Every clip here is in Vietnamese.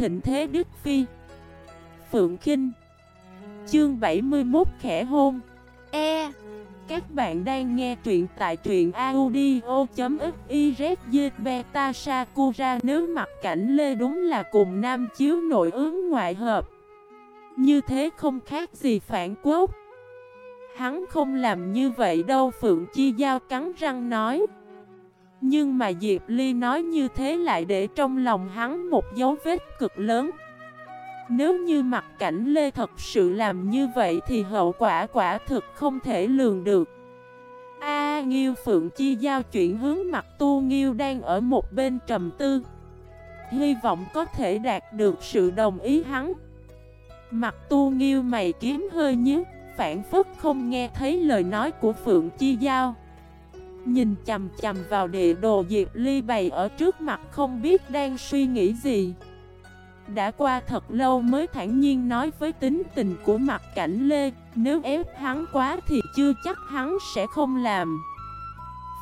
thịnh thế Đức Phi. Phượng Kinh. Chương 71 Khẽ Hôn. E. Các bạn đang nghe truyện tại truyện audio.xyz Beta Sakura. Nếu mặt cảnh Lê đúng là cùng nam chiếu nội ứng ngoại hợp Như thế không khác gì phản quốc. Hắn không làm như vậy đâu Phượng Chi Giao cắn răng nói nhưng mà Diệp Ly nói như thế lại để trong lòng hắn một dấu vết cực lớn. Nếu như mặt cảnh Lê thật sự làm như vậy thì hậu quả quả thực không thể lường được. A Nghiêu Phượng Chi Giao chuyển hướng mặt tu Nghiêu đang ở một bên trầm tư. Hy vọng có thể đạt được sự đồng ý hắn. Mặt tu Nghiêu mày kiếm hơi nhíu phản phức không nghe thấy lời nói của Phượng Chi Giao. Nhìn chầm chầm vào địa đồ Diệp Ly bày ở trước mặt không biết đang suy nghĩ gì. Đã qua thật lâu mới thản nhiên nói với tính tình của mặt cảnh Lê, Nếu ép hắn quá thì chưa chắc hắn sẽ không làm.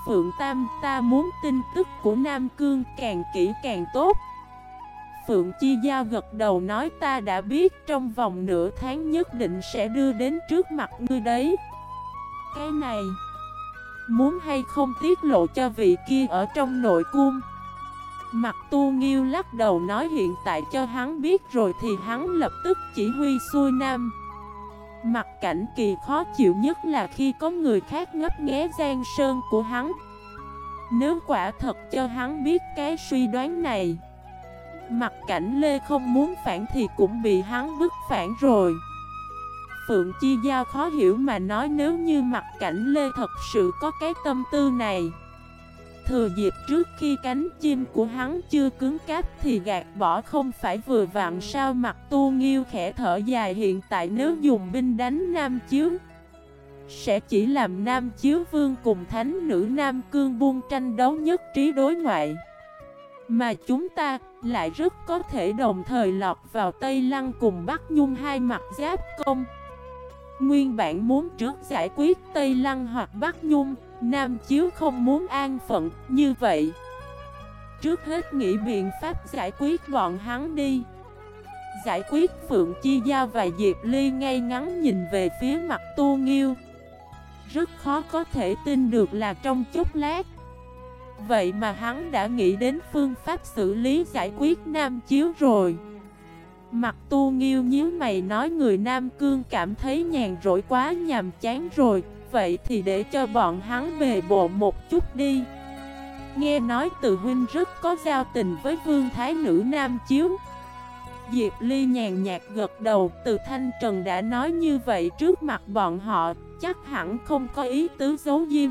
Phượng Tam, ta muốn tin tức của Nam Cương càng kỹ càng tốt. Phượng Chi Giao gật đầu nói, ta đã biết trong vòng nửa tháng nhất định sẽ đưa đến trước mặt ngươi đấy. Cái này Muốn hay không tiết lộ cho vị kia ở trong nội cung. Mặt tu nghiêu lắc đầu nói hiện tại cho hắn biết rồi thì hắn lập tức chỉ huy xuôi nam. Mặt cảnh kỳ khó chịu nhất là khi có người khác ngấp nghé gian sơn của hắn. Nếu quả thật cho hắn biết cái suy đoán này, Mặt cảnh Lê không muốn phản thì cũng bị hắn bức phản rồi. Phượng Chi Giao khó hiểu mà nói nếu như mặt cảnh Lê thật sự có cái tâm tư này. Thừa dịp trước khi cánh chim của hắn chưa cứng cáp thì gạt bỏ không phải vừa vặn sao mặt tu nghiêu khẽ thở dài hiện tại nếu dùng binh đánh Nam Chiếu, Sẽ chỉ làm Nam Chiếu Vương cùng Thánh Nữ Nam Cương buông tranh đấu nhất trí đối ngoại. Mà chúng ta lại rất có thể đồng thời lọt vào Tây Lăng cùng Bắc Nhung hai mặt giáp công. Nguyên bản muốn trước giải quyết Tây Lăng hoặc Bắc Nhung, Nam Chiếu không muốn an phận, như vậy. Trước hết nghĩ biện pháp giải quyết bọn hắn đi. Giải quyết Phượng Chi Giao và Diệp Ly ngay ngắn nhìn về phía mặt Tu Nghiêu. Rất khó có thể tin được là trong chút lát. Vậy mà hắn đã nghĩ đến phương pháp xử lý giải quyết Nam Chiếu rồi. Mặt tu nghiêu nhíu mày nói người Nam Cương cảm thấy nhàn rỗi quá nhàm chán rồi, Vậy thì để cho bọn hắn về bộ một chút đi. Nghe nói từ huynh rất có giao tình với vương thái nữ Nam Chiếu. Diệp Ly nhàn nhạt gật đầu, Từ Thanh Trần đã nói như vậy trước mặt bọn họ, Chắc hẳn không có ý tứ giấu diêm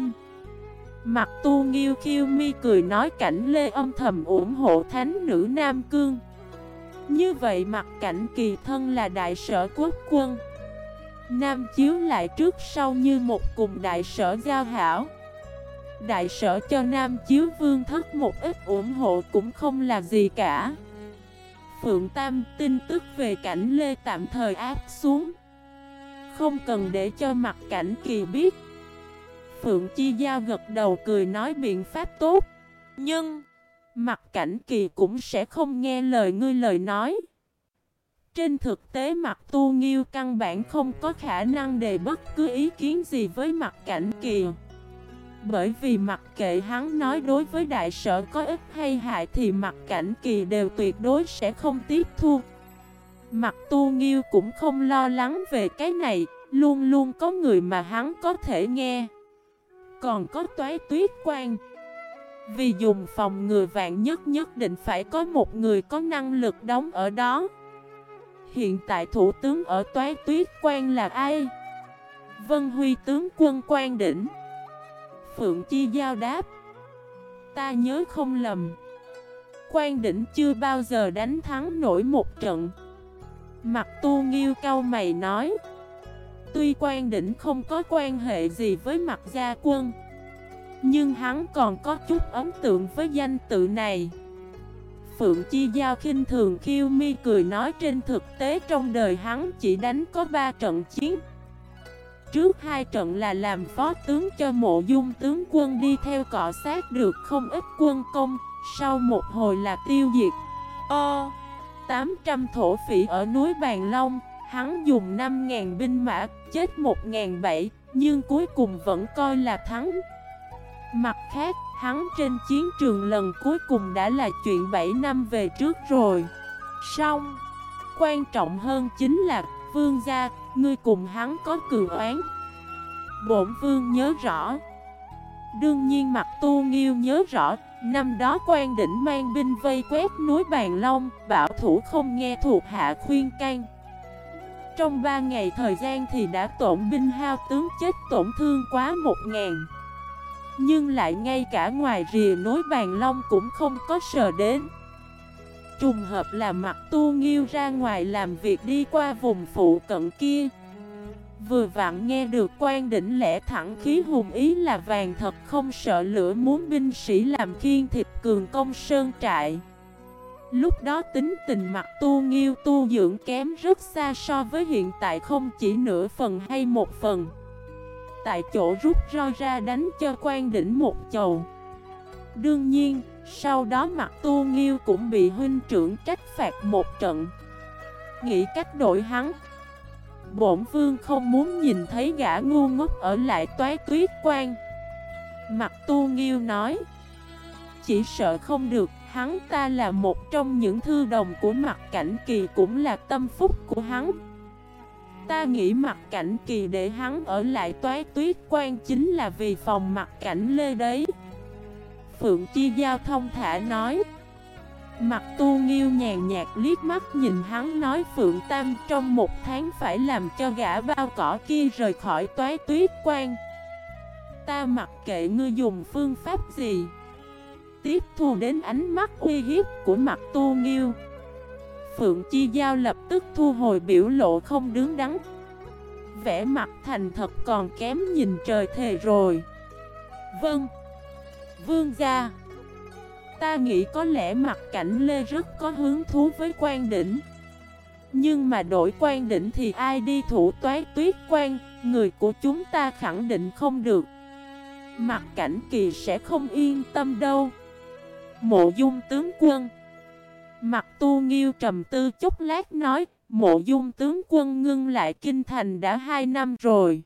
Mặt tu nghiêu khiêu mi cười nói cảnh lê âm thầm ủng hộ thánh nữ Nam Cương. Như vậy mặt cảnh kỳ thân là đại sở quốc quân. Nam chiếu lại trước sau như một cùng đại sở giao hảo. Đại sở cho Nam chiếu vương thất một ít ủng hộ cũng không là gì cả. Phượng Tam tin tức về cảnh Lê tạm thời áp xuống. Không cần để cho mặt cảnh kỳ biết. Phượng Chi Giao gật đầu cười nói biện pháp tốt. Nhưng Mặt cảnh kỳ cũng sẽ không nghe lời ngươi lời nói. Trên thực tế mặt tu nghiêu căn bản không có khả năng đề bất cứ ý kiến gì với mặt cảnh kỳ. Bởi vì mặc kệ hắn nói đối với đại sở có ích hay hại thì mặt cảnh kỳ đều tuyệt đối sẽ không tiếp thu. Mặt tu nghiêu cũng không lo lắng về cái này, Luôn luôn có người mà hắn có thể nghe. Còn có toái tuyết quan vì dùng phòng ngừa vạn nhất nhất định phải có một người có năng lực đóng ở đó. Hiện tại thủ tướng ở toái tuyết quan là ai? Vân Huy tướng quân quan đỉnh. Phượng Chi Giao đáp. Ta nhớ không lầm. Quan đỉnh chưa bao giờ đánh thắng nổi một trận. Mặt tu nghiêu cao mày nói. Tuy quan đỉnh không có quan hệ gì với mặt gia quân nhưng hắn còn có chút ấn tượng với danh tự này. Phượng Chi Giao khinh thường khiêu mi cười nói trên thực tế trong đời hắn chỉ đánh có 3 trận chiến. Trước hai trận là làm phó tướng cho mộ dung tướng quân đi theo cọ sát được không ít quân công Sau một hồi là tiêu diệt. Ờ, Ơ 800 thổ phỉ ở núi Bàn Long Hắn dùng 5.000 binh mã, chết 1.700 Nhưng cuối cùng vẫn coi là thắng. Mặt khác, hắn trên chiến trường lần cuối cùng đã là chuyện 7 năm về trước rồi. Xong Quan trọng hơn chính là Vương gia, ngươi cùng hắn có cường oán. Bổn vương nhớ rõ. Đương nhiên mặt tu nghiêu nhớ rõ Năm đó quan đỉnh mang binh vây quét núi Bàn Long Bảo thủ không nghe thuộc hạ khuyên can. Trong ba ngày thời gian thì đã tổn binh hao tướng chết tổn thương quá một ngàn. Nhưng lại ngay cả ngoài rìa núi Bàn Long cũng không có sờ đến. Trùng hợp là mặt tu nghiêu ra ngoài làm việc đi qua vùng phụ cận kia. Vừa vặn nghe được quan đỉnh lẽ thẳng khí hùng ý là vàng thật không sợ lửa muốn binh sĩ làm khiên thịt cường công sơn trại. Lúc đó tính tình mặt tu nghiêu tu dưỡng kém rất xa so với hiện tại không chỉ nửa phần hay một phần. Tại chỗ rút roi ra đánh cho quan đỉnh một chầu. Đương nhiên, sau đó mặt tu nghiêu cũng bị huynh trưởng trách phạt một trận. Nghĩ cách đổi hắn Bổn vương không muốn nhìn thấy gã ngu ngốc ở lại toái tuyết quan. Mặt tu nghiêu nói Chỉ sợ không được Hắn ta là một trong những thư đồng của mặt cảnh kỳ cũng là tâm phúc của hắn. Ta nghĩ mặt cảnh kỳ để hắn ở lại toái tuyết quan chính là vì phòng mặt cảnh lê đấy. Phượng Chi Giao thông thả nói. Mặt tu nghiêu nhàn nhạt liếc mắt nhìn hắn nói Phượng Tam trong một tháng phải làm cho gã bao cỏ kia rời khỏi toái tuyết quan. Ta mặc kệ ngươi dùng phương pháp gì. Tiếp thu đến ánh mắt uy hiếp của mặt tu nghiêu. Phượng Chi Giao lập tức thu hồi biểu lộ không đứng đắn. Vẽ mặt thành thật còn kém nhìn trời thề rồi. Vâng Vương gia. Ta nghĩ có lẽ mặt cảnh Lê rất có hứng thú với quan đỉnh. Nhưng mà đổi quan đỉnh thì ai đi thủ toái tuyết quan, Người của chúng ta khẳng định không được. Mặt cảnh kỳ sẽ không yên tâm đâu. Mộ dung tướng quân Mặt tu nghiêu trầm tư chút lát nói, Mộ dung tướng quân ngưng lại kinh thành đã hai năm rồi.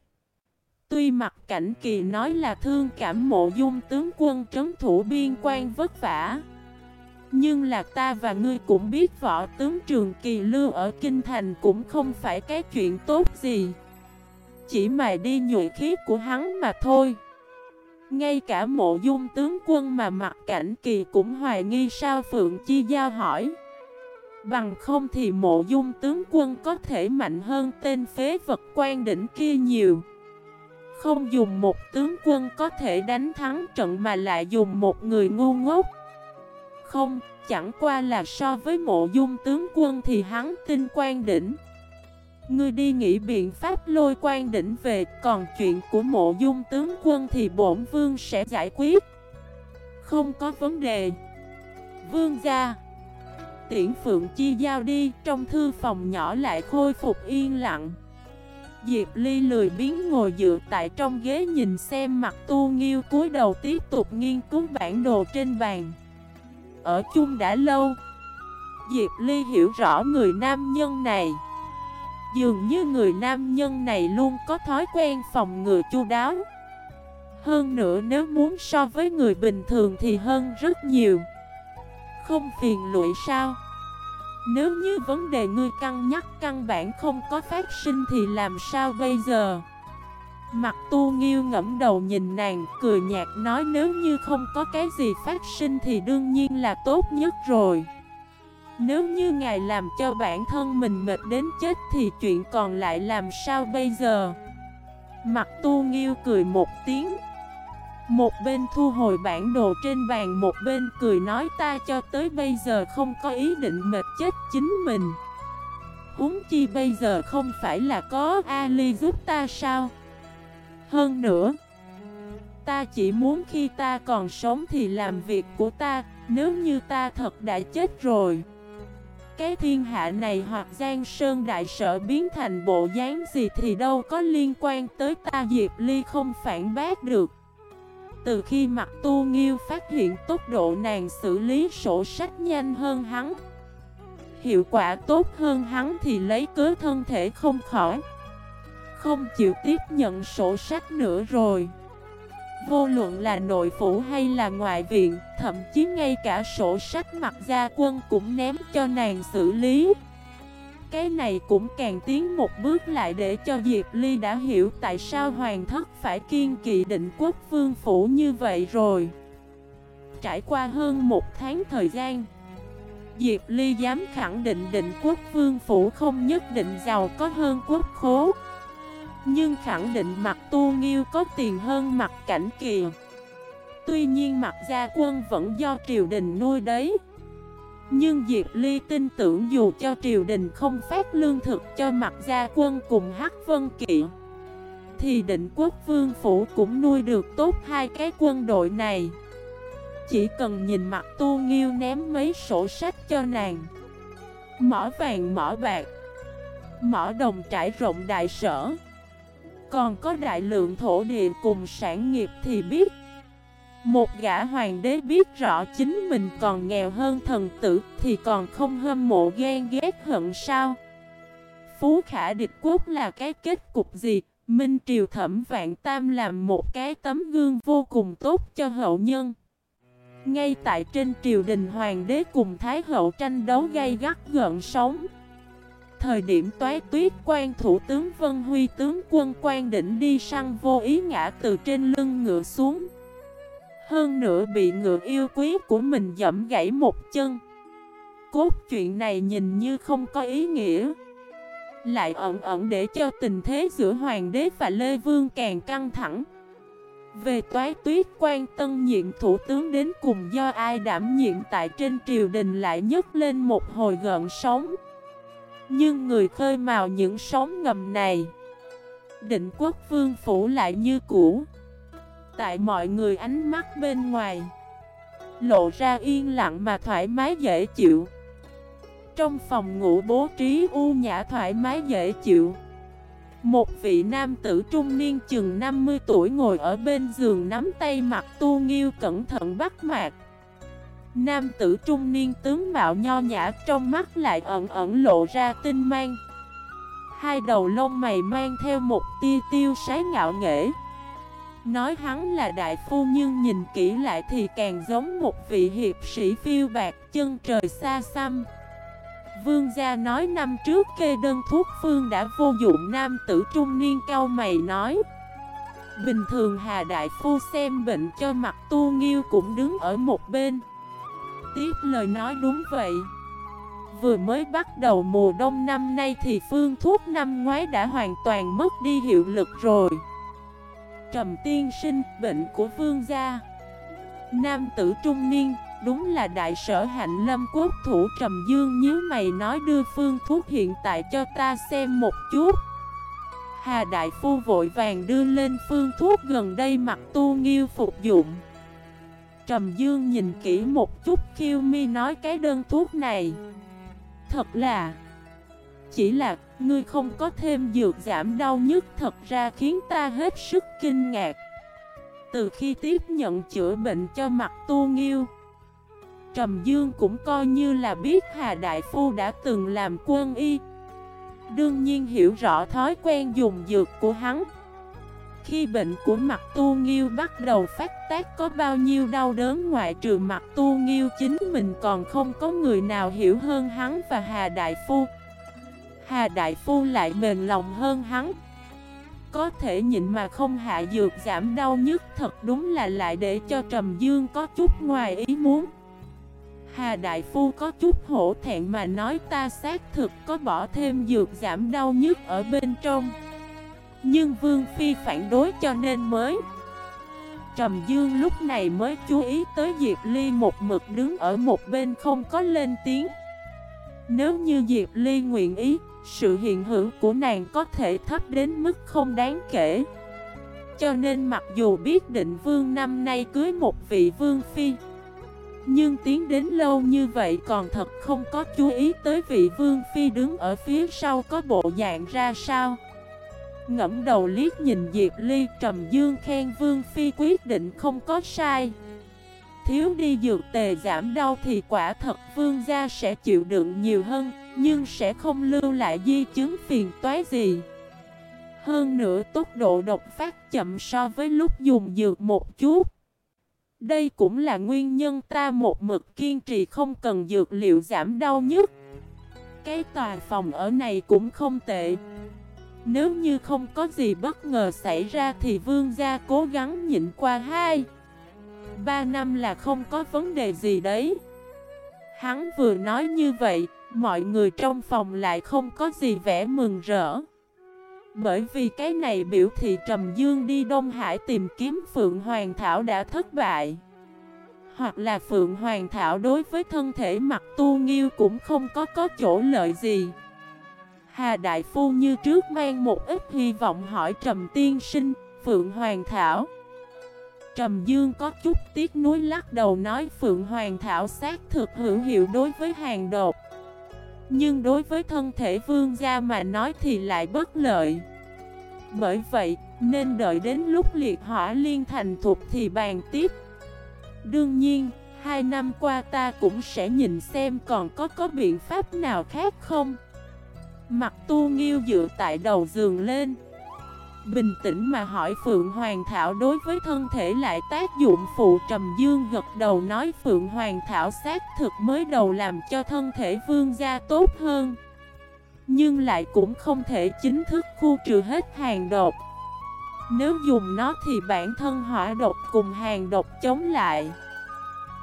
Tuy mặt cảnh kỳ nói là thương cảm mộ dung tướng quân trấn thủ biên quan vất vả, Nhưng là ta và ngươi cũng biết võ tướng trường kỳ lưu ở Kinh Thành cũng không phải cái chuyện tốt gì. Chỉ mày đi nhuệ khí của hắn mà thôi. Ngay cả mộ dung tướng quân mà mặt cảnh kỳ cũng hoài nghi sao Phượng Chi Giao hỏi. Bằng không thì mộ dung tướng quân có thể mạnh hơn tên phế vật quan đỉnh kia nhiều. Không dùng một tướng quân có thể đánh thắng trận mà lại dùng một người ngu ngốc. Không, chẳng qua là so với mộ dung tướng quân thì hắn tin quan đỉnh. Ngươi đi nghĩ biện pháp lôi quan đỉnh về, Còn chuyện của mộ dung tướng quân thì bổn vương sẽ giải quyết. Không có vấn đề. Vương gia, Tiễn Phượng Chi giao đi, Trong thư phòng nhỏ lại khôi phục yên lặng. Diệp Ly lười biến ngồi dựa tại trong ghế nhìn xem mặt tu nghiêu cúi đầu tiếp tục nghiên cứu bản đồ trên bàn. Ở chung đã lâu. Diệp Ly hiểu rõ người nam nhân này. Dường như người nam nhân này luôn có thói quen phòng ngừa chu đáo Hơn nữa nếu muốn so với người bình thường thì hơn rất nhiều Không phiền lụy sao nếu như vấn đề ngươi cân nhắc căn bản không có phát sinh thì làm sao bây giờ? Mặt tu nghiêu ngẫm đầu nhìn nàng, cười nhạt nói nếu như không có cái gì phát sinh thì đương nhiên là tốt nhất rồi. Nếu như ngài làm cho bản thân mình mệt đến chết thì chuyện còn lại làm sao bây giờ? Mặt tu nghiêu cười một tiếng. Một bên thu hồi bản đồ trên bàn, Một bên cười nói ta cho tới bây giờ không có ý định mệt chết chính mình Uống chi bây giờ không phải là có Ali giúp ta sao Hơn nữa, Ta chỉ muốn khi ta còn sống thì làm việc của ta Nếu như ta thật đã chết rồi cái thiên hạ này hoặc Giang Sơn Đại Sở biến thành bộ dáng gì thì đâu có liên quan tới ta, Diệp Ly không phản bác được. Từ khi mặt tu nghiêu phát hiện tốc độ nàng xử lý sổ sách nhanh hơn hắn, Hiệu quả tốt hơn hắn thì lấy cớ thân thể không khỏi, Không chịu tiếp nhận sổ sách nữa rồi. Vô luận là nội phủ hay là ngoại viện, Thậm chí ngay cả sổ sách mặt gia quân cũng ném cho nàng xử lý. Cái này cũng càng tiến một bước lại để cho Diệp Ly đã hiểu tại sao hoàng thất phải kiên kỵ định quốc vương phủ như vậy rồi. Trải qua hơn một tháng thời gian, Diệp Ly dám khẳng định định quốc vương phủ không nhất định giàu có hơn quốc khố. Nhưng khẳng định mặt tu nghiêu có tiền hơn mặt cảnh kìa Tuy nhiên mặt gia quân vẫn do triều đình nuôi đấy. Nhưng Diệp Ly tin tưởng dù cho triều đình không phát lương thực cho mặt gia quân cùng Hắc Vân Kỵ Thì định quốc vương phủ cũng nuôi được tốt hai cái quân đội này. Chỉ cần nhìn mặt tu nghiêu ném mấy sổ sách cho nàng. Mỏ vàng mỏ bạc. Mỏ đồng trải rộng đại sở. Còn có đại lượng thổ địa cùng sản nghiệp thì biết. Một gã hoàng đế biết rõ chính mình còn nghèo hơn thần tử Thì còn không hâm mộ ghen ghét hận sao? Phú khả địch quốc là cái kết cục gì? Minh Triều Thẩm Vạn Tam làm một cái tấm gương vô cùng tốt cho hậu nhân. Ngay tại trên triều đình hoàng đế cùng Thái hậu tranh đấu gay gắt gợn sóng Thời điểm toái tuyết quan thủ tướng Vân Huy, tướng quân quan đỉnh đi săn vô ý ngã từ trên lưng ngựa xuống. Hơn nữa bị ngựa yêu quý của mình dẫm gãy một chân. Cốt chuyện này nhìn như không có ý nghĩa. Lại ẩn ẩn để cho tình thế giữa Hoàng đế và Lê Vương càng căng thẳng. Về toái tuyết quan tân nhiệm thủ tướng đến cùng do ai đảm nhiệm tại trên triều đình lại nhấc lên một hồi gợn sóng. Nhưng người khơi mào những sóng ngầm này, Định quốc vương phủ lại như cũ. Tại mọi người ánh mắt bên ngoài, Lộ ra yên lặng mà thoải mái dễ chịu. Trong phòng ngủ bố trí u nhã thoải mái dễ chịu. Một vị nam tử trung niên chừng 50 tuổi ngồi ở bên giường nắm tay mặt tu nghiêu cẩn thận bắt mạc. Nam tử trung niên tướng mạo nho nhã trong mắt lại ẩn ẩn lộ ra tinh mang. Hai đầu lông mày mang theo một tia tiêu sái ngạo nghễ. Nói hắn là đại phu nhưng nhìn kỹ lại thì càng giống một vị hiệp sĩ phiêu bạc chân trời xa xăm. Vương gia nói năm trước kê đơn thuốc phương đã vô dụng, nam tử trung niên cao mày nói. Bình thường Hà Đại Phu xem bệnh cho mặt tu nghiêu cũng đứng ở một bên. Tiếp lời nói đúng vậy. Vừa mới bắt đầu mùa đông năm nay thì phương thuốc năm ngoái đã hoàn toàn mất đi hiệu lực rồi. Trầm tiên sinh, bệnh của vương gia. Nam tử trung niên, Đúng là đại sở hạnh lâm quốc thủ trầm dương nhíu mày nói đưa phương thuốc hiện tại cho ta xem một chút. Hà đại phu vội vàng đưa lên phương thuốc gần đây mặc tu nghiêu phục dụng. Trầm dương nhìn kỹ một chút khiêu mi nói cái đơn thuốc này. Thật là, Chỉ là ngươi không có thêm dược giảm đau nhức, thật ra khiến ta hết sức kinh ngạc. Từ khi tiếp nhận chữa bệnh cho mặt tu nghiêu, Trầm Dương cũng coi như là biết Hà Đại Phu đã từng làm quân y. Đương nhiên hiểu rõ thói quen dùng dược của hắn khi bệnh của mặt tu nghiêu bắt đầu phát tác có bao nhiêu đau đớn ngoại trừ mặt tu nghiêu chính mình còn không có người nào hiểu hơn hắn và Hà Đại Phu. Hà Đại Phu lại mềm lòng hơn hắn. Có thể nhịn mà không hạ dược giảm đau nhất thật đúng là lại để cho Trầm Dương có chút ngoài ý muốn. Hà Đại Phu có chút hổ thẹn mà nói, ta xác thực có bỏ thêm dược giảm đau nhức ở bên trong. Nhưng Vương Phi phản đối cho nên mới Trầm Dương lúc này mới chú ý tới Diệp Ly một mực đứng ở một bên không có lên tiếng. Nếu như Diệp Ly nguyện ý, sự hiện hữu của nàng có thể thấp đến mức không đáng kể. Cho nên mặc dù biết định vương năm nay cưới một vị vương phi nhưng tiến đến lâu như vậy còn thật không có chú ý tới vị vương phi đứng ở phía sau có bộ dạng ra sao. Ngẫm đầu liếc nhìn Diệp Ly trầm dương khen vương phi quyết định không có sai thiếu đi dược tề giảm đau thì quả thật vương gia sẽ chịu đựng nhiều hơn, nhưng sẽ không lưu lại di chứng phiền toái gì. Hơn nữa tốc độ độc phát chậm so với lúc dùng dược một chút. Đây cũng là nguyên nhân ta một mực kiên trì không cần dược liệu giảm đau nhất. Cái tòa phòng ở này cũng không tệ. Nếu như không có gì bất ngờ xảy ra thì vương gia cố gắng nhịn qua hai. Ba năm là không có vấn đề gì đấy. Hắn vừa nói như vậy, Mọi người trong phòng lại không có gì vẻ mừng rỡ. Bởi vì cái này biểu thị Trầm Dương đi Đông Hải tìm kiếm Phượng Hoàng Thảo đã thất bại. Hoặc là Phượng Hoàng Thảo đối với thân thể mặt tu nghiêu cũng không có có chỗ lợi gì. Hà Đại Phu như trước mang một ít hy vọng hỏi Trầm Tiên Sinh, Phượng Hoàng Thảo. Trầm Dương có chút tiếc nuối lắc đầu nói Phượng Hoàng Thảo xác thực hữu hiệu đối với hàng đột. Nhưng đối với thân thể vương gia mà nói thì lại bất lợi. Bởi vậy, nên đợi đến lúc liệt hỏa liên thành thuộc thì bàn tiếp. Đương nhiên, hai năm qua ta cũng sẽ nhìn xem còn có có biện pháp nào khác không. Mặt tu nghiêu dựa tại đầu giường lên. Bình tĩnh mà hỏi Phượng Hoàng Thảo đối với thân thể lại tác dụng phụ trầm dương gật đầu nói Phượng Hoàng Thảo xác thực mới đầu làm cho thân thể vương gia tốt hơn. Nhưng lại cũng không thể chính thức khu trừ hết hàng độc. Nếu dùng nó thì bản thân hỏa độc cùng hàng độc chống lại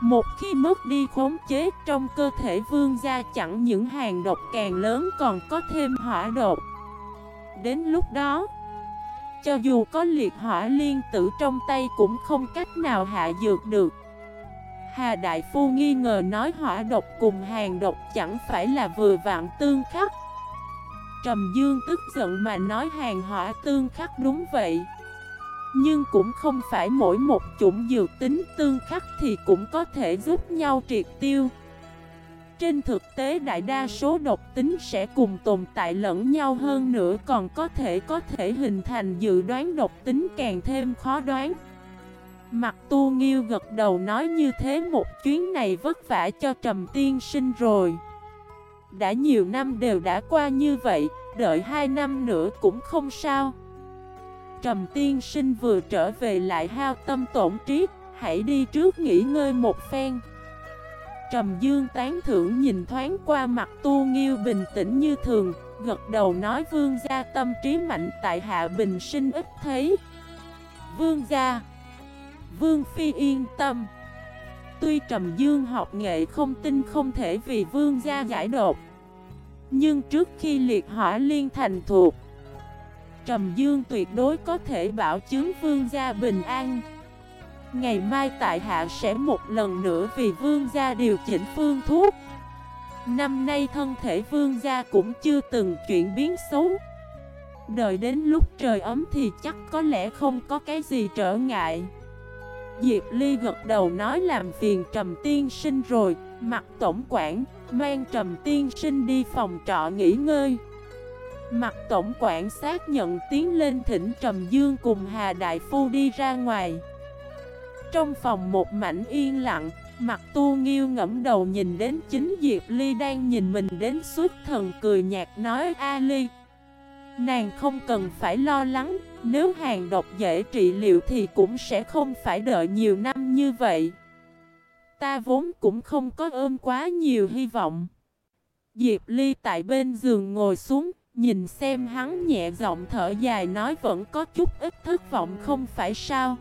một khi mất đi khống chế trong cơ thể vương gia chẳng những hàng độc càng lớn còn có thêm hỏa độc. Đến lúc đó, Cho dù có liệt hỏa liên tử trong tay cũng không cách nào hạ dược được. Hà Đại Phu nghi ngờ nói hỏa độc cùng hàng độc chẳng phải là vừa vạn tương khắc. Trầm Dương tức giận mà nói hàng hỏa tương khắc đúng vậy nhưng cũng không phải mỗi một chủng dược tính tương khắc thì cũng có thể giúp nhau triệt tiêu. Trên thực tế đại đa số độc tính sẽ cùng tồn tại lẫn nhau hơn nữa còn có thể có thể hình thành dự đoán độc tính càng thêm khó đoán. Mặt tu nghiêu gật đầu nói như thế một chuyến này vất vả cho trầm tiên sinh rồi. Đã nhiều năm đều đã qua như vậy, đợi hai năm nữa cũng không sao. Trầm tiên sinh vừa trở về lại hao tâm tổn trí, Hãy đi trước nghỉ ngơi một phen. Trầm dương tán thưởng nhìn thoáng qua mặt tu nghiêu bình tĩnh như thường, Gật đầu nói vương gia tâm trí mạnh tại hạ bình sinh ít thấy. Vương gia, Vương phi yên tâm. Tuy trầm dương học nghệ không tin không thể vì vương gia giải đột Nhưng trước khi liệt hỏa liên thành thuộc Trầm Dương tuyệt đối có thể bảo chứng vương gia bình an. Ngày mai tại hạ sẽ một lần nữa vì vương gia điều chỉnh phương thuốc. Năm nay thân thể vương gia cũng chưa từng chuyển biến xấu. Đợi đến lúc trời ấm thì chắc có lẽ không có cái gì trở ngại. Diệp Ly gật đầu nói làm phiền Trầm Tiên Sinh rồi Mặt tổng quản, mang Trầm Tiên Sinh đi phòng trọ nghỉ ngơi. Mặt tổng quản xác nhận tiến lên thỉnh Trầm Dương cùng Hà Đại Phu đi ra ngoài. Trong phòng một mảnh yên lặng, Mặt tu nghiêu ngẫm đầu nhìn đến chính Diệp Ly đang nhìn mình đến suốt thần cười nhạt nói, A Ly, Nàng không cần phải lo lắng, Nếu hàng độc dễ trị liệu thì cũng sẽ không phải đợi nhiều năm như vậy. Ta vốn cũng không có ôm quá nhiều hy vọng. Diệp Ly tại bên giường ngồi xuống Nhìn xem hắn nhẹ giọng thở dài nói vẫn có chút ít thất vọng không phải sao?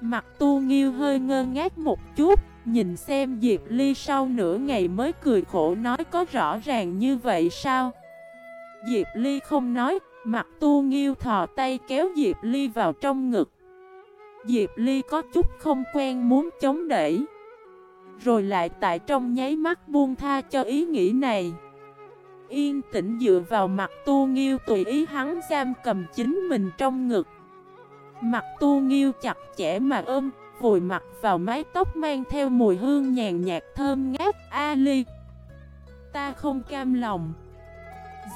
Mặt tu nghiêu hơi ngơ ngác một chút, Nhìn xem Diệp Ly sau nửa ngày mới cười khổ nói có rõ ràng như vậy sao? Diệp Ly không nói, Mặt tu nghiêu thò tay kéo Diệp Ly vào trong ngực. Diệp Ly có chút không quen muốn chống đẩy. Rồi lại tại trong nháy mắt buông tha cho ý nghĩ này yên tĩnh dựa vào mặt tu nghiêu tùy ý hắn giam cầm chính mình trong ngực. Mặt tu nghiêu chặt chẽ mà ôm, vùi mặt vào mái tóc mang theo mùi hương nhàn nhạt thơm ngát Ali Ta không cam lòng.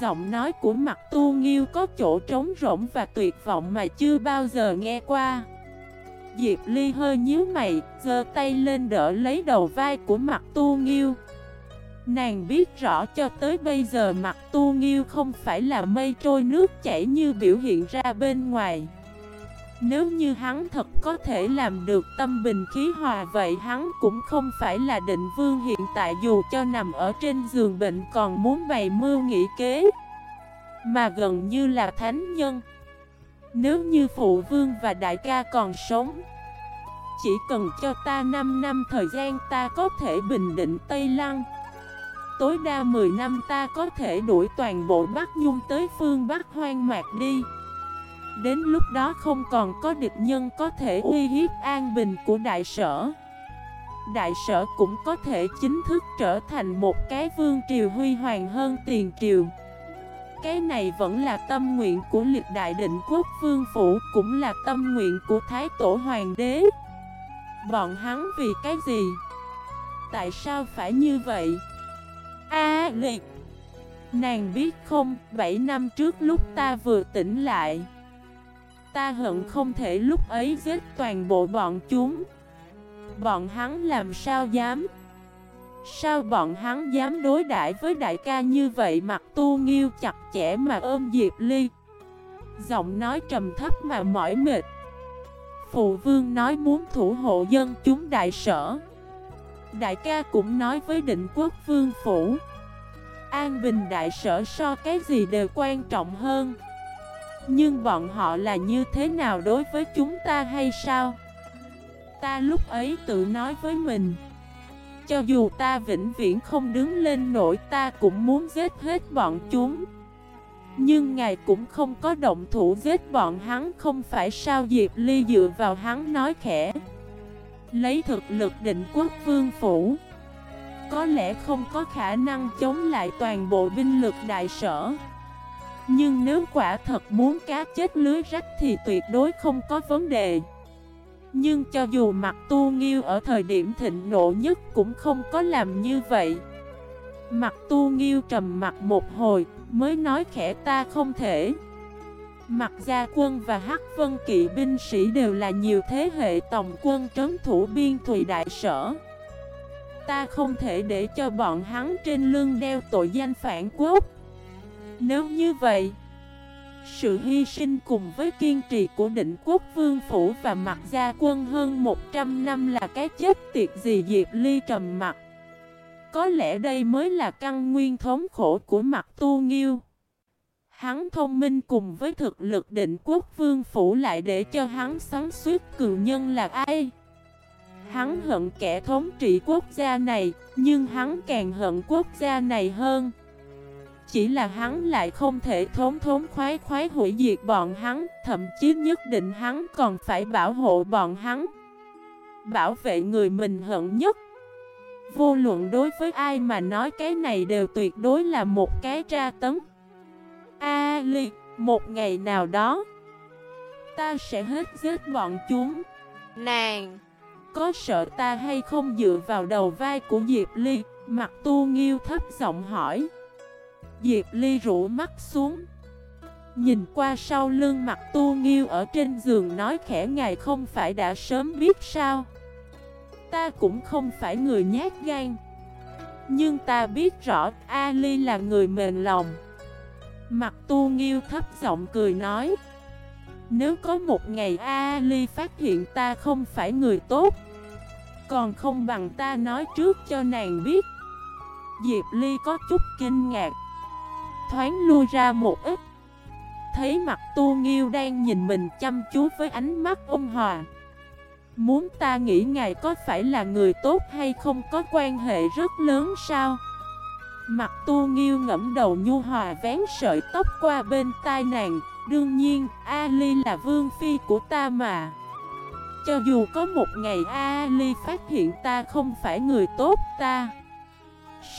Giọng nói của mặt tu nghiêu có chỗ trống rỗng và tuyệt vọng mà chưa bao giờ nghe qua. Diệp Ly hơi nhíu mày, giơ tay lên đỡ lấy đầu vai của mặt tu nghiêu. Nàng biết rõ cho tới bây giờ mặt tu nghiêu không phải là mây trôi nước chảy như biểu hiện ra bên ngoài. Nếu như hắn thật có thể làm được tâm bình khí hòa vậy hắn cũng không phải là định vương hiện tại dù cho nằm ở trên giường bệnh còn muốn bày mưu nghĩ kế. Mà gần như là thánh nhân. Nếu như phụ vương và đại ca còn sống, Chỉ cần cho ta 5 năm thời gian ta có thể bình định Tây Lăng. Tối đa 10 năm ta có thể đuổi toàn bộ Bắc Nhung tới phương Bắc hoang mạc đi Đến lúc đó không còn có địch nhân có thể uy hiếp an bình của đại sở Đại sở cũng có thể chính thức trở thành một cái vương triều huy hoàng hơn tiền triều Cái này vẫn là tâm nguyện của liệt đại định quốc vương phủ, Cũng là tâm nguyện của thái tổ hoàng đế Bọn hắn vì cái gì? Tại sao phải như vậy? A liệt Nàng biết không, 7 năm trước lúc ta vừa tỉnh lại. Ta hận không thể lúc ấy giết toàn bộ bọn chúng. Bọn hắn làm sao dám? Sao bọn hắn dám đối đãi với đại ca như vậy Mặt tu nghiêu chặt chẽ mà ôm Diệp Ly? Giọng nói trầm thấp mà mỏi mệt. Phụ vương nói muốn thủ hộ dân chúng đại sở. Đại ca cũng nói với định quốc vương phủ. An bình đại sở so cái gì đều quan trọng hơn. Nhưng bọn họ là như thế nào đối với chúng ta hay sao? Ta lúc ấy tự nói với mình. Cho dù ta vĩnh viễn không đứng lên nổi, ta cũng muốn giết hết bọn chúng. Nhưng ngài cũng không có động thủ giết bọn hắn, không phải sao Diệp Ly dựa vào hắn nói khẽ. Lấy thực lực định quốc vương phủ. Có lẽ không có khả năng chống lại toàn bộ binh lực đại sở. Nhưng nếu quả thật muốn cá chết lưới rách thì tuyệt đối không có vấn đề. Nhưng cho dù mặt tu nghiêu ở thời điểm thịnh nộ nhất cũng không có làm như vậy. Mặt tu nghiêu trầm mặt một hồi, mới nói khẽ ta không thể. Mặt gia quân và hắc vân kỵ binh sĩ đều là nhiều thế hệ tổng quân trấn thủ biên thùy đại sở Ta không thể để cho bọn hắn trên lưng đeo tội danh phản quốc nếu như vậy, sự hy sinh cùng với kiên trì của định quốc vương phủ và mặt gia quân hơn 100 năm là cái chết tiệt gì Diệp Ly trầm mặt. Có lẽ đây mới là căn nguyên thống khổ của mặt tu nghiêu. Hắn thông minh cùng với thực lực định quốc vương phủ lại để cho hắn xoắn suốt cựu nhân là ai. Hắn hận kẻ thống trị quốc gia này, nhưng hắn càng hận quốc gia này hơn. Chỉ là hắn lại không thể thống thống khoái khoái hủy diệt bọn hắn Thậm chí nhất định hắn còn phải bảo hộ bọn hắn Bảo vệ người mình hận nhất Vô luận đối với ai mà nói cái này đều tuyệt đối là một cái tra tấn A liệt, một ngày nào đó Ta sẽ hết giết bọn chúng. Nàng Có sợ ta hay không dựa vào đầu vai của Diệp Ly Mặt tu nghiêu thấp giọng hỏi. Diệp Ly rũ mắt xuống Nhìn qua sau lưng mặt tu nghiêu ở trên giường nói khẽ ngài không phải đã sớm biết sao? Ta cũng không phải người nhát gan. Nhưng ta biết rõ Ali là người mềm lòng Mặt tu nghiêu thấp giọng cười nói, Nếu có một ngày Ali phát hiện ta không phải người tốt, Còn không bằng ta nói trước cho nàng biết. Diệp Ly có chút kinh ngạc, thoáng lui ra một ít, Thấy mặt tu nghiêu đang nhìn mình chăm chú với ánh mắt ôn hòa. Muốn ta nghĩ ngài có phải là người tốt hay không có quan hệ rất lớn sao? Mặt tu nghiêu ngẫm đầu nhu hòa vén sợi tóc qua bên tai nàng. Đương nhiên, Ali là vương phi của ta mà. Cho dù có một ngày Ali phát hiện ta không phải người tốt ta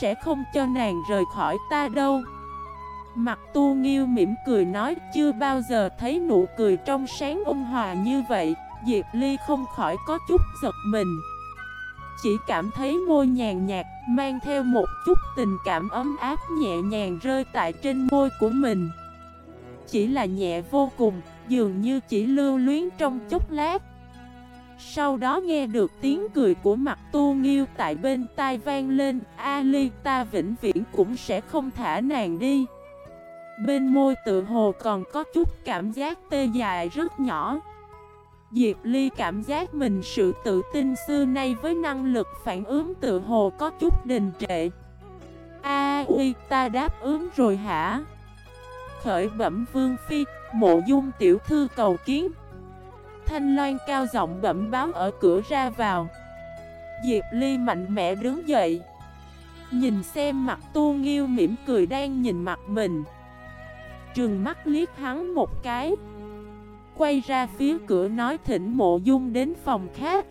Sẽ không cho nàng rời khỏi ta đâu. Mặt tu nghiêu mỉm cười nói chưa bao giờ thấy nụ cười trong sáng ôn hòa như vậy. Diệp Ly không khỏi có chút giật mình. Chỉ cảm thấy môi nhàn nhạt Mang theo một chút tình cảm ấm áp nhẹ nhàng rơi tại trên môi của mình. Chỉ là nhẹ vô cùng, Dường như chỉ lưu luyến trong chốc lát. Sau đó nghe được tiếng cười của mặt tu nghiêu tại bên tai vang lên Ali ta vĩnh viễn cũng sẽ không thả nàng đi. Bên môi tự hồ còn có chút cảm giác tê dại rất nhỏ. Diệp Ly cảm giác mình sự tự tin xưa nay với năng lực phản ứng tự hồ có chút đình trệ. A uy, ta đáp ứng rồi hả? Khởi bẩm vương phi, Mộ dung tiểu thư cầu kiến. Thanh loan cao giọng bẩm báo ở cửa ra vào. Diệp Ly mạnh mẽ đứng dậy. Nhìn xem mặt tu nghiêu mỉm cười đang nhìn mặt mình. Trừng mắt liếc hắn một cái. Quay ra phía cửa nói thỉnh mộ dung đến phòng khác.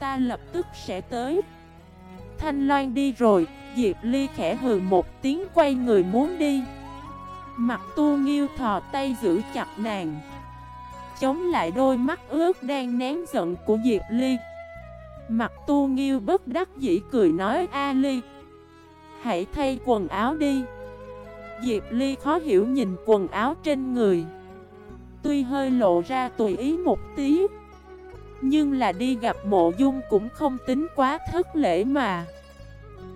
Ta lập tức sẽ tới. Thanh Loan đi rồi, Diệp Ly khẽ hừ một tiếng quay người muốn đi. Mặt tu nghiêu thò tay giữ chặt nàng. Chống lại đôi mắt ướt đang nén giận của Diệp Ly. Mặt tu nghiêu bất đắc dĩ cười nói, A Ly, Hãy thay quần áo đi. Diệp Ly khó hiểu nhìn quần áo trên người. Tuy hơi lộ ra tùy ý một tí Nhưng là đi gặp mộ dung cũng không tính quá thất lễ mà.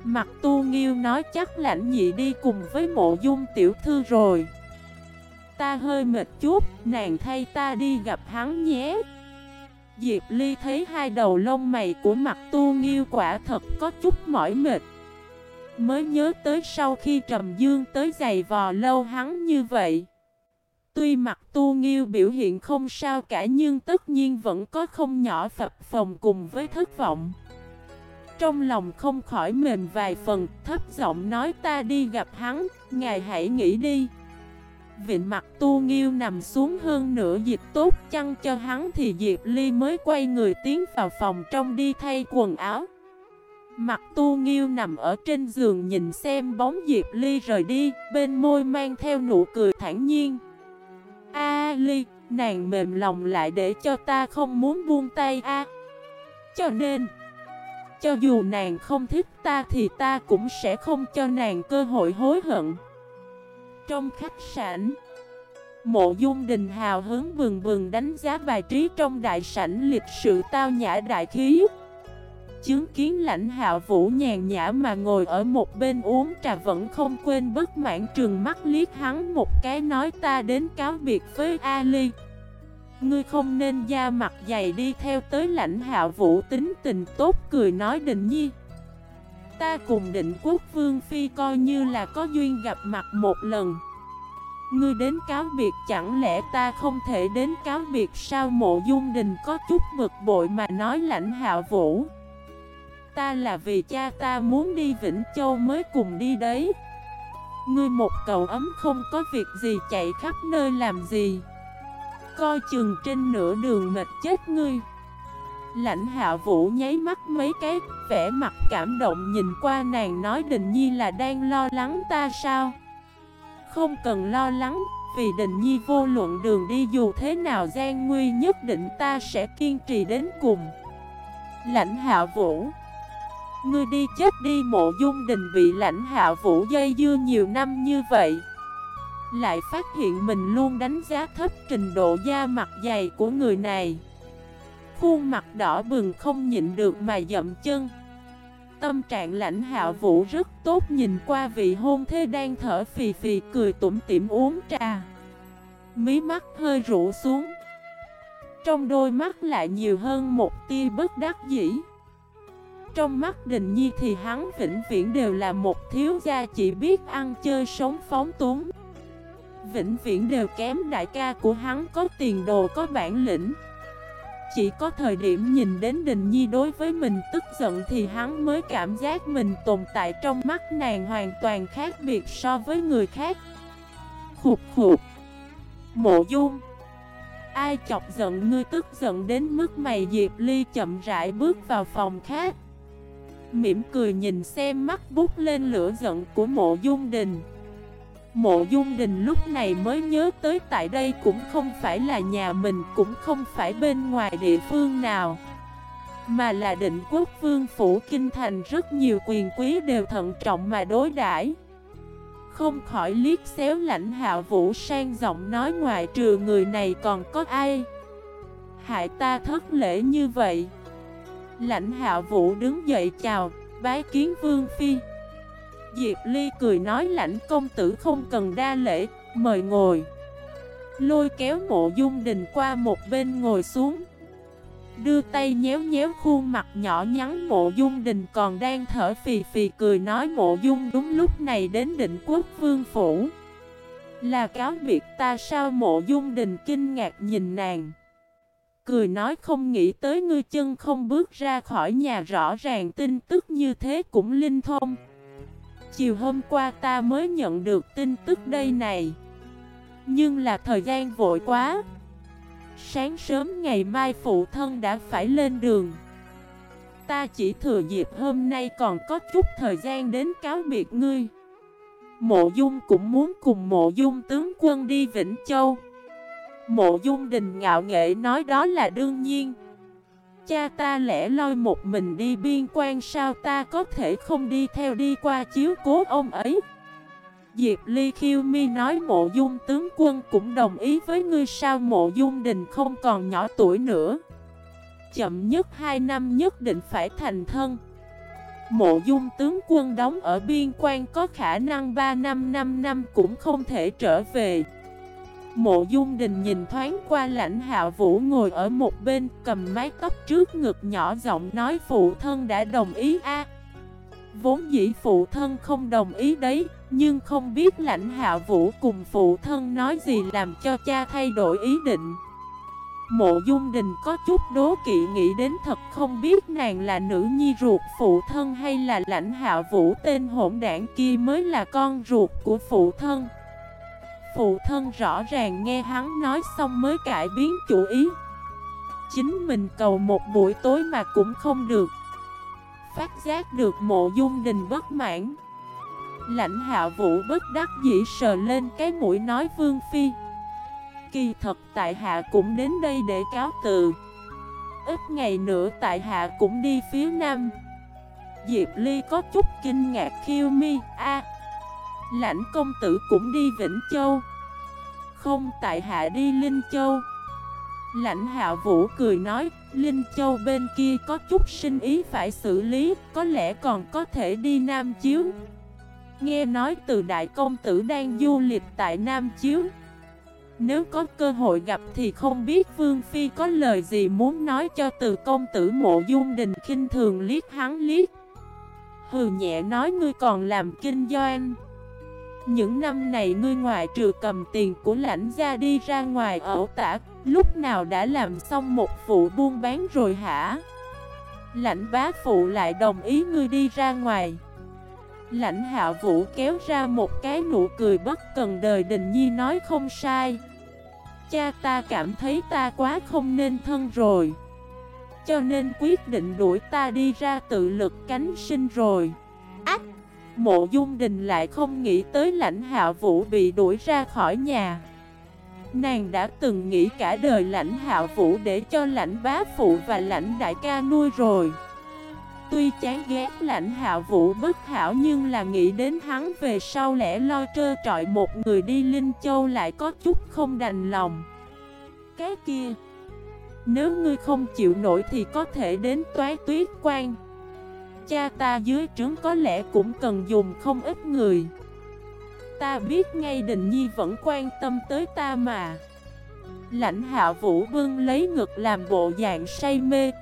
Mặt tu nghiêu nói chắc lãnh nhị đi cùng với mộ dung tiểu thư rồi. Ta hơi mệt chút, nàng thay ta đi gặp hắn nhé. Diệp Ly thấy hai đầu lông mày của mặt tu nghiêu quả thật có chút mỏi mệt. Mới nhớ tới sau khi Trầm Dương tới giày vò lâu hắn như vậy Tuy mặt tu nghiêu biểu hiện không sao cả nhưng tất nhiên vẫn có không nhỏ phập phòng cùng với thất vọng. Trong lòng không khỏi mềm vài phần thấp giọng nói ta đi gặp hắn, ngài hãy nghĩ đi. Vịnh mặt tu nghiêu nằm xuống hơn nửa dịch tốt chăng cho hắn thì Diệp Ly mới quay người tiến vào phòng trong đi thay quần áo. Mặt tu nghiêu nằm ở trên giường nhìn xem bóng Diệp Ly rời đi, bên môi mang theo nụ cười thản nhiên. A Ly, nàng mềm lòng lại để cho ta không muốn buông tay a. Cho nên, cho dù nàng không thích ta thì ta cũng sẽ không cho nàng cơ hội hối hận. Trong khách sạn, Mộ Dung Đình hào hứng bừng bừng đánh giá bài trí trong đại sảnh lịch sự tao nhã đại khí. Chứng kiến lãnh hạo vũ nhàn nhã mà ngồi ở một bên uống trà vẫn không quên bất mãn trừng mắt liếc hắn một cái nói ta đến cáo biệt với Ali. Ngươi không nên da mặt dày đi theo tới lãnh hạo vũ tính tình tốt cười nói định nhi. Ta cùng định quốc vương phi coi như là có duyên gặp mặt một lần. Ngươi đến cáo biệt chẳng lẽ ta không thể đến cáo biệt sao mộ dung đình có chút bực bội mà nói lãnh hạo vũ? Ta là vì cha ta muốn đi Vĩnh Châu mới cùng đi đấy. Ngươi một cậu ấm không có việc gì chạy khắp nơi làm gì. Coi chừng trên nửa đường mệt chết ngươi. Lãnh hạ vũ nháy mắt mấy cái, vẻ mặt cảm động nhìn qua nàng nói Đình Nhi là đang lo lắng ta sao? Không cần lo lắng, Vì Đình Nhi vô luận đường đi dù thế nào gian nguy nhất định ta sẽ kiên trì đến cùng. Lãnh hạ vũ Ngươi đi chết đi mộ dung đình bị lãnh hạ vũ dây dưa nhiều năm như vậy. Lại phát hiện mình luôn đánh giá thấp trình độ da mặt dày của người này. Khuôn mặt đỏ bừng không nhịn được mà dậm chân. Tâm trạng lãnh hạ vũ rất tốt nhìn qua vị hôn thê đang thở phì phì cười tủm tỉm uống trà. Mí mắt hơi rũ xuống. Trong đôi mắt lại nhiều hơn một tia bất đắc dĩ trong mắt Đình Nhi thì hắn vĩnh viễn đều là một thiếu gia chỉ biết ăn chơi sống phóng túng. Vĩnh viễn đều kém đại ca của hắn, có tiền đồ, có bản lĩnh. Chỉ có thời điểm nhìn đến Đình Nhi đối với mình tức giận thì hắn mới cảm giác mình tồn tại trong mắt nàng hoàn toàn khác biệt so với người khác. Khục khục. Mộ dung. Ai chọc giận ngươi tức giận đến mức mày Diệp Ly chậm rãi bước vào phòng khác. Mỉm cười nhìn xem mắt bút lên lửa giận của mộ dung đình. Mộ dung đình lúc này mới nhớ tới tại đây cũng không phải là nhà mình, Cũng không phải bên ngoài địa phương nào, Mà là định quốc vương phủ kinh thành. Rất nhiều quyền quý đều thận trọng mà đối đãi. Không khỏi liếc xéo lãnh hạ vũ sang giọng nói ngoài trừ người này còn có ai? Hại ta thất lễ như vậy. Lãnh hạ vũ đứng dậy chào, Bái kiến vương phi. Diệp Ly cười nói lãnh công tử không cần đa lễ, Mời ngồi. Lôi kéo mộ dung đình qua một bên ngồi xuống. Đưa tay nhéo nhéo khuôn mặt nhỏ nhắn mộ dung đình còn đang thở phì phì cười nói mộ dung đúng lúc này đến định quốc vương phủ. Là cáo biệt ta sao mộ dung đình kinh ngạc nhìn nàng. Cười nói không nghĩ tới ngươi chân không bước ra khỏi nhà, rõ ràng tin tức như thế cũng linh thông. Chiều hôm qua ta mới nhận được tin tức đây này. Nhưng là thời gian vội quá. Sáng sớm ngày mai phụ thân đã phải lên đường. Ta chỉ thừa dịp hôm nay còn có chút thời gian đến cáo biệt ngươi. Mộ dung cũng muốn cùng mộ dung tướng quân đi Vĩnh Châu. Mộ dung đình ngạo nghệ nói đó là đương nhiên. Cha ta lẽ loi một mình đi biên quan, sao ta có thể không đi theo đi qua chiếu cố ông ấy? Diệp Ly khiêu mi nói mộ dung tướng quân cũng đồng ý với ngươi, sao mộ dung đình không còn nhỏ tuổi nữa? Chậm nhất 2 năm nhất định phải thành thân. Mộ dung tướng quân đóng ở biên quan có khả năng 3 năm 5 năm cũng không thể trở về. Mộ dung đình nhìn thoáng qua lãnh hạ vũ ngồi ở một bên, cầm mái tóc trước ngực nhỏ giọng nói, phụ thân đã đồng ý a. Vốn dĩ phụ thân không đồng ý đấy, Nhưng không biết lãnh hạ vũ cùng phụ thân nói gì làm cho cha thay đổi ý định. Mộ dung đình có chút đố kỵ nghĩ đến thật, không biết nàng là nữ nhi ruột phụ thân hay là lãnh hạ vũ tên hỗn đảng kia mới là con ruột của phụ thân. Phụ thân rõ ràng nghe hắn nói xong mới cải biến chủ ý. Chính mình cầu một buổi tối mà cũng không được. Phát giác được mộ dung đình bất mãn. Lãnh hạ vũ bất đắc dĩ sờ lên cái mũi nói vương phi. Kỳ thật tại hạ cũng đến đây để cáo từ. Ít ngày nữa tại hạ cũng đi phía nam. Diệp Ly có chút kinh ngạc khiêu mi, A Lãnh công tử cũng đi Vĩnh Châu. Không, tại hạ đi Linh Châu. Lãnh hạ vũ cười nói, Linh Châu bên kia có chút sinh ý phải xử lý, Có lẽ còn có thể đi Nam Chiếu. Nghe nói từ đại công tử đang du lịch tại Nam Chiếu. Nếu có cơ hội gặp thì không biết Vương Phi có lời gì muốn nói cho từ công tử mộ dung đình khinh thường liếc hắn liếc. Hừ nhẹ nói, ngươi còn làm kinh doanh. Những năm này ngươi ngoại trừ cầm tiền của lãnh gia đi ra ngoài ở tả, Lúc nào đã làm xong một vụ buôn bán rồi hả? Lãnh bá phụ lại đồng ý ngươi đi ra ngoài. Lãnh hạ vũ kéo ra một cái nụ cười bất cần đời đình nhi nói không sai. Cha ta cảm thấy ta quá không nên thân rồi, Cho nên quyết định đuổi ta đi ra tự lực cánh sinh rồi. Ách! Mộ dung đình lại không nghĩ tới lãnh hạ vũ bị đuổi ra khỏi nhà. Nàng đã từng nghĩ cả đời lãnh hạ vũ để cho lãnh bá phụ và lãnh đại ca nuôi rồi. Tuy chán ghét lãnh hạ vũ bất hảo nhưng là nghĩ đến hắn về sau lẽ lo trơ trọi một người đi Linh Châu lại có chút không đành lòng. Cái kia, Nếu ngươi không chịu nổi thì có thể đến toái tuyết quan. Cha ta dưới trướng có lẽ cũng cần dùng không ít người. Ta biết ngay Đình Nhi vẫn quan tâm tới ta mà. Lãnh hạ vũ bưng lấy ngực làm bộ dạng say mê,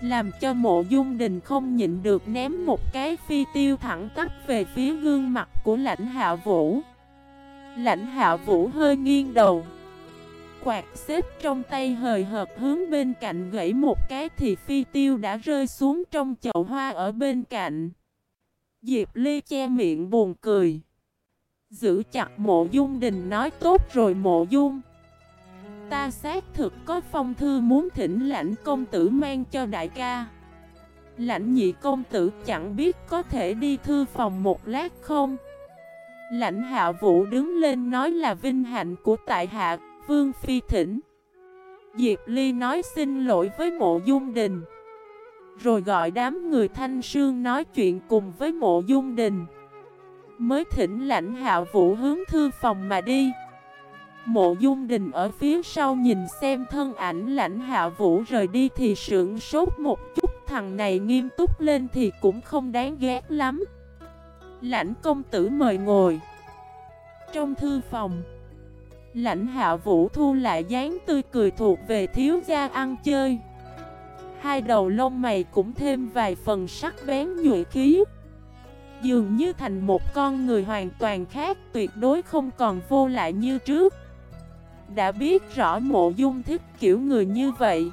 Làm cho mộ dung đình không nhịn được ném một cái phi tiêu thẳng tắp về phía gương mặt của lãnh hạ vũ. Lãnh hạ vũ hơi nghiêng đầu. Quạt xếp trong tay hời hợt hướng bên cạnh gãy một cái thì phi tiêu đã rơi xuống trong chậu hoa ở bên cạnh. Diệp Ly che miệng buồn cười. Giữ chặt mộ dung đình nói tốt rồi mộ dung. Ta xác thực có phong thư muốn thỉnh lãnh công tử mang cho đại ca. Lãnh nhị công tử chẳng biết có thể đi thư phòng một lát không? Lãnh hạ vũ đứng lên nói là vinh hạnh của tại hạ. Vương Phi thỉnh. Diệp Ly nói xin lỗi với mộ dung đình. Rồi gọi đám người thanh sương nói chuyện cùng với mộ dung đình. Mới thỉnh lãnh hạ vũ hướng thư phòng mà đi. Mộ dung đình ở phía sau nhìn xem thân ảnh lãnh hạ vũ rời đi thì sưởng sốt một chút, Thằng này nghiêm túc lên thì cũng không đáng ghét lắm. Lãnh công tử mời ngồi. Trong thư phòng Lãnh hạ vũ thu lại dáng tươi cười thuộc về thiếu gia ăn chơi. Hai đầu lông mày cũng thêm vài phần sắc bén nhuệ khí. Dường như thành một con người hoàn toàn khác, Tuyệt đối không còn vô lại như trước. Đã biết rõ mộ dung thích kiểu người như vậy,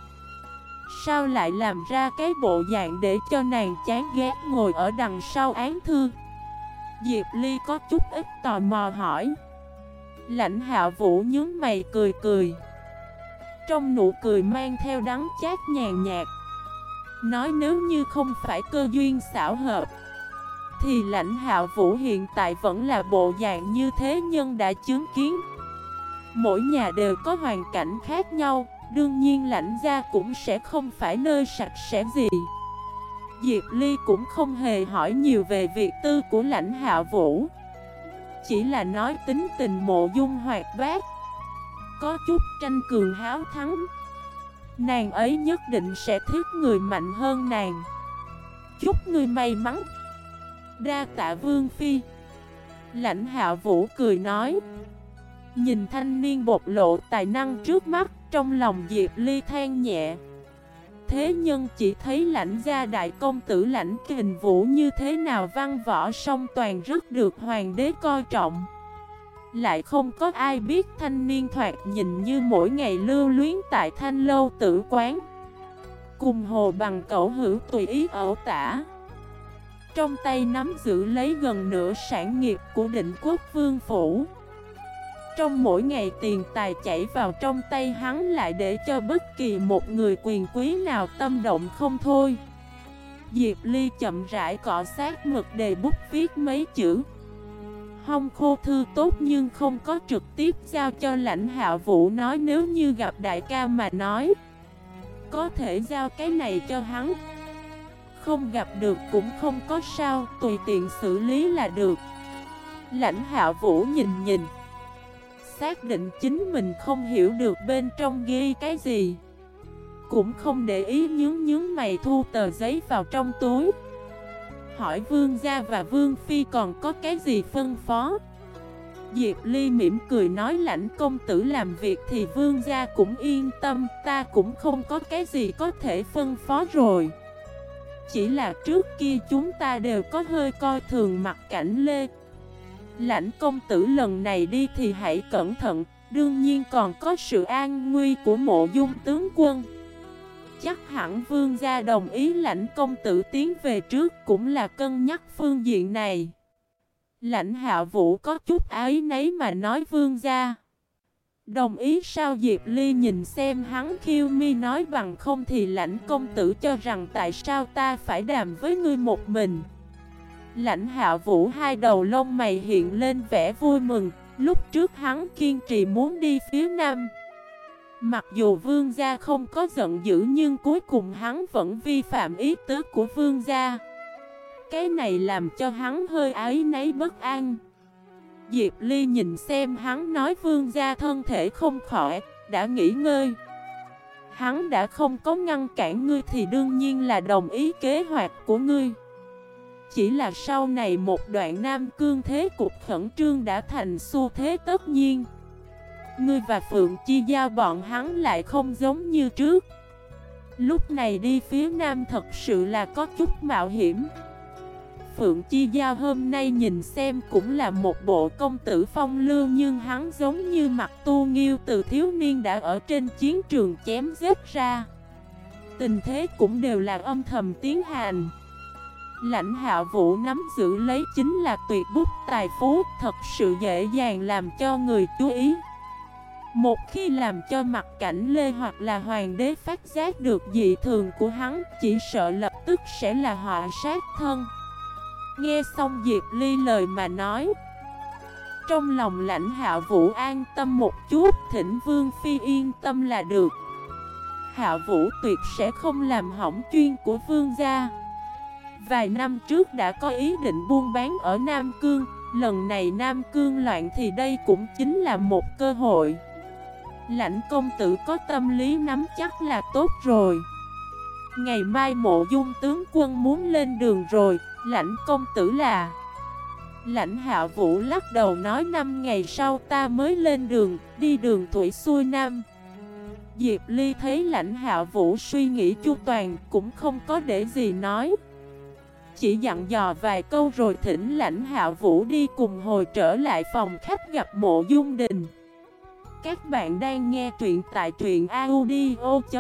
Sao lại làm ra cái bộ dạng để cho nàng chán ghét ngồi ở đằng sau án thư? Diệp Ly có chút ít tò mò hỏi. Lãnh hạ vũ nhướng mày cười cười. Trong nụ cười mang theo đắng chát nhàn nhạt. Nói nếu như không phải cơ duyên xảo hợp, Thì lãnh hạ vũ hiện tại vẫn là bộ dạng như thế nhân đã chứng kiến. Mỗi nhà đều có hoàn cảnh khác nhau, Đương nhiên lãnh gia cũng sẽ không phải nơi sạch sẽ gì. Diệp Ly cũng không hề hỏi nhiều về việc tư của lãnh hạ vũ. Chỉ là nói tính tình mộ dung hoạt bát. Có chút tranh cường háo thắng. Nàng ấy nhất định sẽ thích người mạnh hơn nàng. Chúc người may mắn. Đa tạ Vương Phi. Lãnh hạ vũ cười nói. Nhìn thanh niên bộc lộ tài năng trước mắt, Trong lòng Diệp Ly than nhẹ. Thế nhân chỉ thấy lãnh gia đại công tử lãnh kình vũ như thế nào văn võ song toàn rất được hoàng đế coi trọng. Lại không có ai biết thanh niên thoạt nhìn như mỗi ngày lưu luyến tại thanh lâu tử quán. Cùng hồ bằng cậu hữu tùy ý ẩu tả. Trong tay nắm giữ lấy gần nửa sản nghiệp của định quốc vương phủ trong mỗi ngày tiền tài chảy vào trong tay hắn lại để cho bất kỳ một người quyền quý nào tâm động không thôi. Diệp Ly chậm rãi cọ sát mực đề bút viết mấy chữ. Hong khô thư tốt nhưng không có trực tiếp giao cho lãnh hạ vũ nói nếu như gặp đại ca mà nói. Có thể giao cái này cho hắn. Không gặp được cũng không có sao, tùy tiện xử lý là được. Lãnh hạ vũ nhìn nhìn xác định chính mình không hiểu được bên trong ghi cái gì. Cũng không để ý nhướng nhướng mày thu tờ giấy vào trong túi. Hỏi vương gia và vương phi còn có cái gì phân phó? Diệp Ly mỉm cười nói lãnh công tử làm việc thì vương gia cũng yên tâm, Ta cũng không có cái gì có thể phân phó rồi. Chỉ là trước kia chúng ta đều có hơi coi thường mặt cảnh Lê Lãnh công tử lần này đi thì hãy cẩn thận, Đương nhiên còn có sự an nguy của mộ dung tướng quân. Chắc hẳn vương gia đồng ý lãnh công tử tiến về trước cũng là cân nhắc phương diện này. Lãnh hạ vũ có chút ái nấy mà nói vương gia. Đồng ý sao Diệp Ly nhìn xem hắn khiêu mi nói bằng không thì lãnh công tử cho rằng tại sao ta phải đàm với ngươi một mình. Lãnh hạ vũ hai đầu lông mày hiện lên vẻ vui mừng. Lúc trước hắn kiên trì muốn đi phía nam. Mặc dù vương gia không có giận dữ nhưng cuối cùng hắn vẫn vi phạm ý tứ của vương gia. Cái này làm cho hắn hơi ái nấy bất an. Diệp Ly nhìn xem hắn nói vương gia thân thể không khỏe, đã nghỉ ngơi. Hắn đã không có ngăn cản ngươi thì đương nhiên là đồng ý kế hoạch của ngươi chỉ là sau này một đoạn Nam Cương thế cục khẩn trương đã thành xu thế tất nhiên. Ngươi và Phượng Chi Giao bọn hắn lại không giống như trước. Lúc này đi phía Nam thật sự là có chút mạo hiểm. Phượng Chi Giao hôm nay nhìn xem cũng là một bộ công tử phong lưu Nhưng hắn giống như mặt tu nghiêu từ thiếu niên đã ở trên chiến trường chém giết ra. Tình thế cũng đều là âm thầm tiến hành. Lãnh hạ vũ nắm giữ lấy chính là tuyệt bút tài phú Thật sự dễ dàng làm cho người chú ý. Một khi làm cho mặt cảnh Lê hoặc là hoàng đế phát giác được dị thường của hắn, Chỉ sợ lập tức sẽ là họa sát thân. Nghe xong Diệp Ly lời mà nói, Trong lòng lãnh hạ vũ an tâm một chút, Thỉnh Vương Phi yên tâm là được. Hạ vũ tuyệt sẽ không làm hỏng chuyên của vương gia. Vài năm trước đã có ý định buôn bán ở Nam Cương, Lần này Nam Cương loạn thì đây cũng chính là một cơ hội. Lãnh công tử có tâm lý nắm chắc là tốt rồi. Ngày mai mộ dung tướng quân muốn lên đường rồi Lãnh công tử là. Lãnh hạ vũ lắc đầu nói năm ngày sau ta mới lên đường Đi đường thủy xuôi nam. Diệp Ly thấy lãnh hạ vũ suy nghĩ chu toàn Cũng không có để gì nói. Chỉ dặn dò vài câu rồi thỉnh lãnh hạ vũ đi cùng hồi trở lại phòng khách gặp mộ dung đình. Các bạn đang nghe truyện tại truyện audio.fif